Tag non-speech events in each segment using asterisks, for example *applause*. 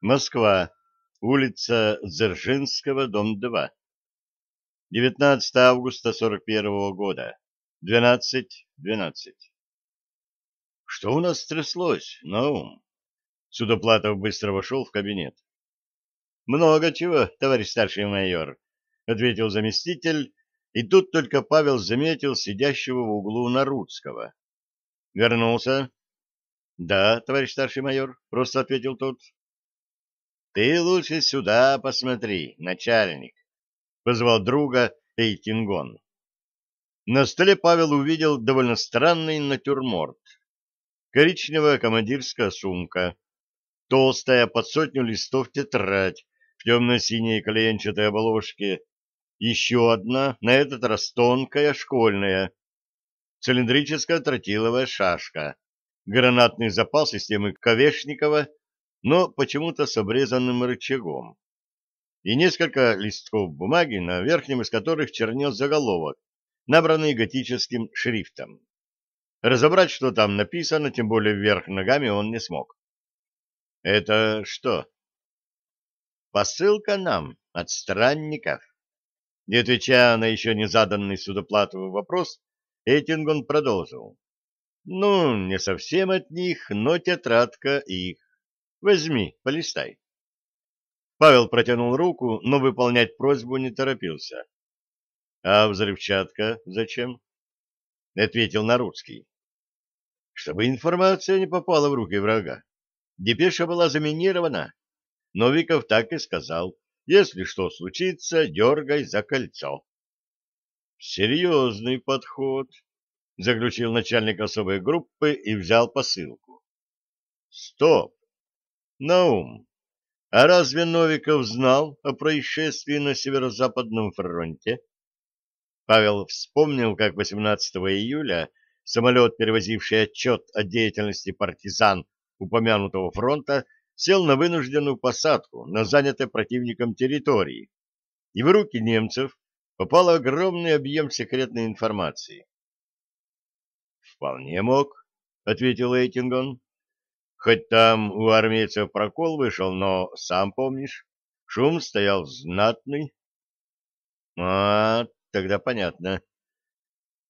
Москва. Улица Дзержинского, дом 2. 19 августа 41 года. 12.12. 12. Что у нас стряслось, Наум? Судоплатов быстро вошел в кабинет. Много чего, товарищ старший майор, ответил заместитель, и тут только Павел заметил сидящего в углу Наруцкого. Вернулся? Да, товарищ старший майор, просто ответил тот. Ты лучше сюда посмотри, начальник, позвал друга Эйтингон. На столе Павел увидел довольно странный натюрморт. Коричневая командирская сумка, толстая под сотню листов тетрадь в темно-синей клеенчатой обложке, еще одна, на этот раз тонкая, школьная, цилиндрическая тротиловая шашка, гранатный запал системы Ковешникова но почему-то с обрезанным рычагом, и несколько листков бумаги, на верхнем из которых чернел заголовок, набранный готическим шрифтом. Разобрать, что там написано, тем более вверх ногами, он не смог. «Это что?» «Посылка нам от странников». Не отвечая на еще не заданный судоплатовый вопрос, Эйтингон продолжил. «Ну, не совсем от них, но тетрадка их. Возьми, полистай. Павел протянул руку, но выполнять просьбу не торопился. — А взрывчатка зачем? — ответил Наруцкий. — Чтобы информация не попала в руки врага. Депеша была заминирована. Новиков так и сказал. Если что случится, дергай за кольцо. — Серьезный подход, — заключил начальник особой группы и взял посылку. — Стоп! Наум, а разве Новиков знал о происшествии на Северо-Западном фронте? Павел вспомнил, как 18 июля самолет, перевозивший отчет о деятельности партизан упомянутого фронта, сел на вынужденную посадку на занятой противником территории, и в руки немцев попал огромный объем секретной информации. «Вполне мог», — ответил Эйтингон. Хоть там у армейцев прокол вышел, но, сам помнишь, шум стоял знатный. А, тогда понятно.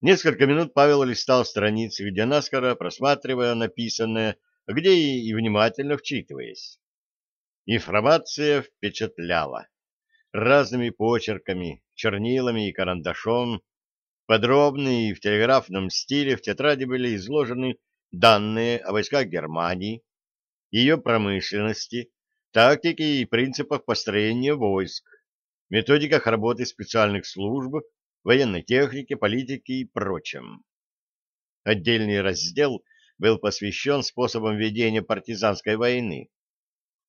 Несколько минут Павел листал страницы, где наскоро просматривая написанное, где и, и внимательно вчитываясь. Информация впечатляла. Разными почерками, чернилами и карандашом, подробно и в телеграфном стиле в тетради были изложены данные о войсках Германии, ее промышленности, тактике и принципах построения войск, методиках работы специальных служб, военной техники, политики и прочем. Отдельный раздел был посвящен способам ведения партизанской войны.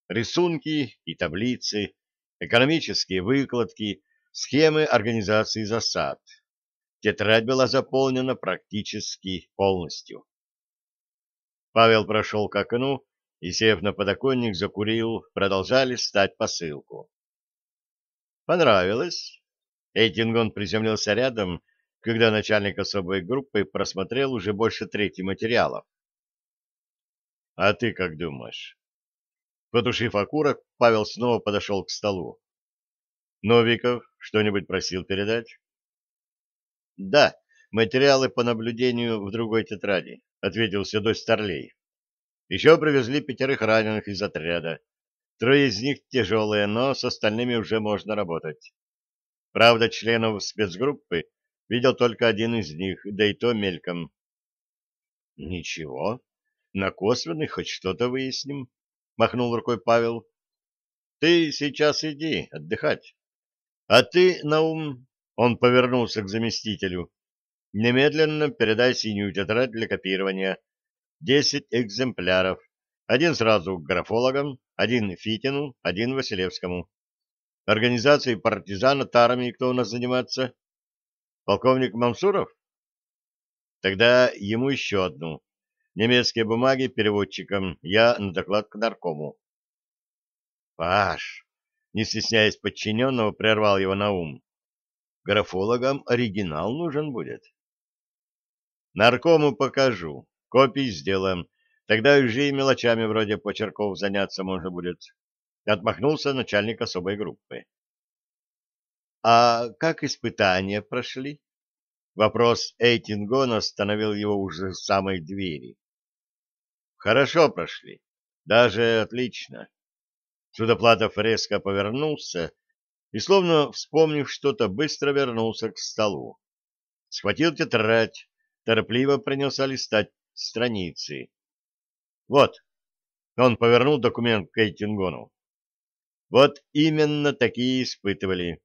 Рисунки и таблицы, экономические выкладки, схемы организации засад. Тетрадь была заполнена практически полностью. Павел прошел к окну и, сев на подоконник, закурил, продолжали стать посылку. Понравилось. Эйтингон приземлился рядом, когда начальник особой группы просмотрел уже больше трети материалов. — А ты как думаешь? Потушив окурок, Павел снова подошел к столу. — Новиков что-нибудь просил передать? — Да, материалы по наблюдению в другой тетради, — ответил седой старлей. Еще привезли пятерых раненых из отряда. Трое из них тяжелые, но с остальными уже можно работать. Правда, членов спецгруппы видел только один из них, да и то мельком. — Ничего, на косвенных хоть что-то выясним, — махнул рукой Павел. — Ты сейчас иди отдыхать. А ты, Наум, — он повернулся к заместителю, — немедленно передай синюю тетрадь для копирования Десять экземпляров. Один сразу к графологам, один Фитину, один Василевскому. Организацией партизана тарами кто у нас занимается? Полковник Мамсуров? Тогда ему еще одну. Немецкие бумаги переводчикам, я на доклад к наркому. Паш, не стесняясь подчиненного, прервал его на ум. Графологам оригинал нужен будет. Наркому покажу, Копии сделаем. Тогда уже и мелочами вроде почерков заняться можно будет. — отмахнулся начальник особой группы. «А как испытания прошли?» Вопрос Эйтингона остановил его уже в самой двери. «Хорошо прошли. Даже отлично». Судоплатов резко повернулся и, словно вспомнив что-то, быстро вернулся к столу. Схватил тетрадь, торопливо принялся листать страницы. «Вот», — он повернул документ к Эйтингону. «Вот именно такие испытывали.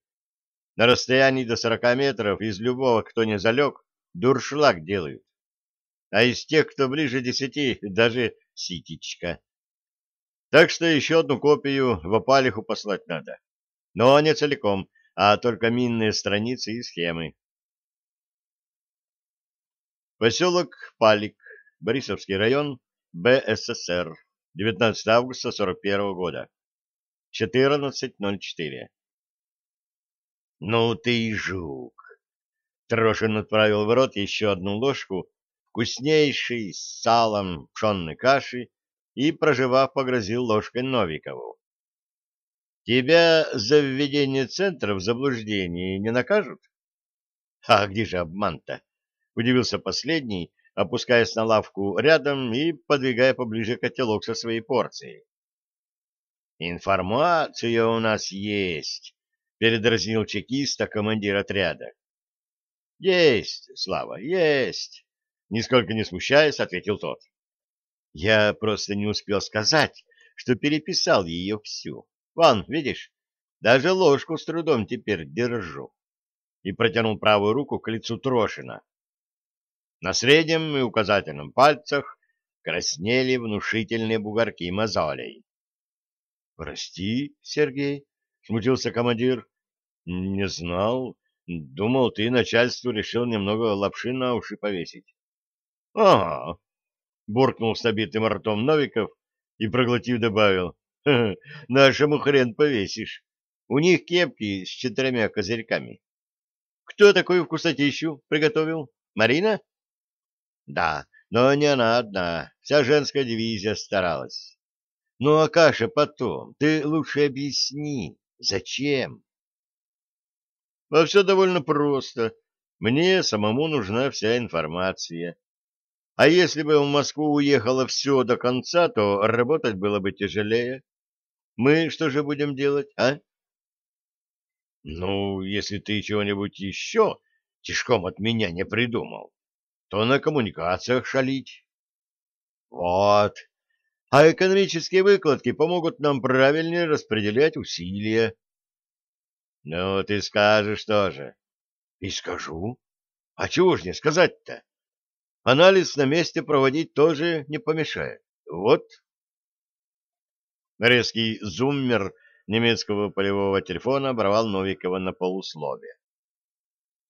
На расстоянии до сорока метров из любого, кто не залег, дуршлаг делают. А из тех, кто ближе десяти, *laughs* даже ситечка. Так что еще одну копию в опалиху послать надо. Но не целиком, а только минные страницы и схемы. Поселок Палик, Борисовский район, БССР, 19 августа 41 года, 14.04. «Ну ты и жук!» Трошин отправил в рот еще одну ложку вкуснейшей с салом пшенной каши и, проживав, погрозил ложкой Новикову. «Тебя за введение центра в заблуждение не накажут?» «А где же обман-то?» — удивился последний, опускаясь на лавку рядом и подвигая поближе котелок со своей порцией. «Информация у нас есть», — передразнил чекиста командир отряда. «Есть, Слава, есть!» — нисколько не смущаясь, ответил тот. «Я просто не успел сказать, что переписал ее всю. Вон, видишь, даже ложку с трудом теперь держу». И протянул правую руку к лицу Трошина. На среднем и указательном пальцах краснели внушительные бугорки мозолей. — Прости, Сергей, — смутился командир. — Не знал. Думал, ты начальству решил немного лапши на уши повесить. — Ага, — буркнул с набитым ртом Новиков и, проглотив, добавил. — Нашему хрен повесишь. У них кепки с четырьмя козырьками. Кто такую вкусотищу приготовил? Марина? — Да, но не она одна. Вся женская дивизия старалась. Ну, а каша потом. Ты лучше объясни, зачем? А все довольно просто. Мне самому нужна вся информация. А если бы в Москву уехало все до конца, то работать было бы тяжелее. Мы что же будем делать, а? Ну, если ты чего-нибудь еще тишком от меня не придумал, то на коммуникациях шалить. Вот, а экономические выкладки помогут нам правильнее распределять усилия. Ну, ты скажешь тоже. И скажу. А чего ж не сказать-то? Анализ на месте проводить тоже не помешает. Вот. Резкий зуммер немецкого полевого телефона оборвал Новикова на полусловие.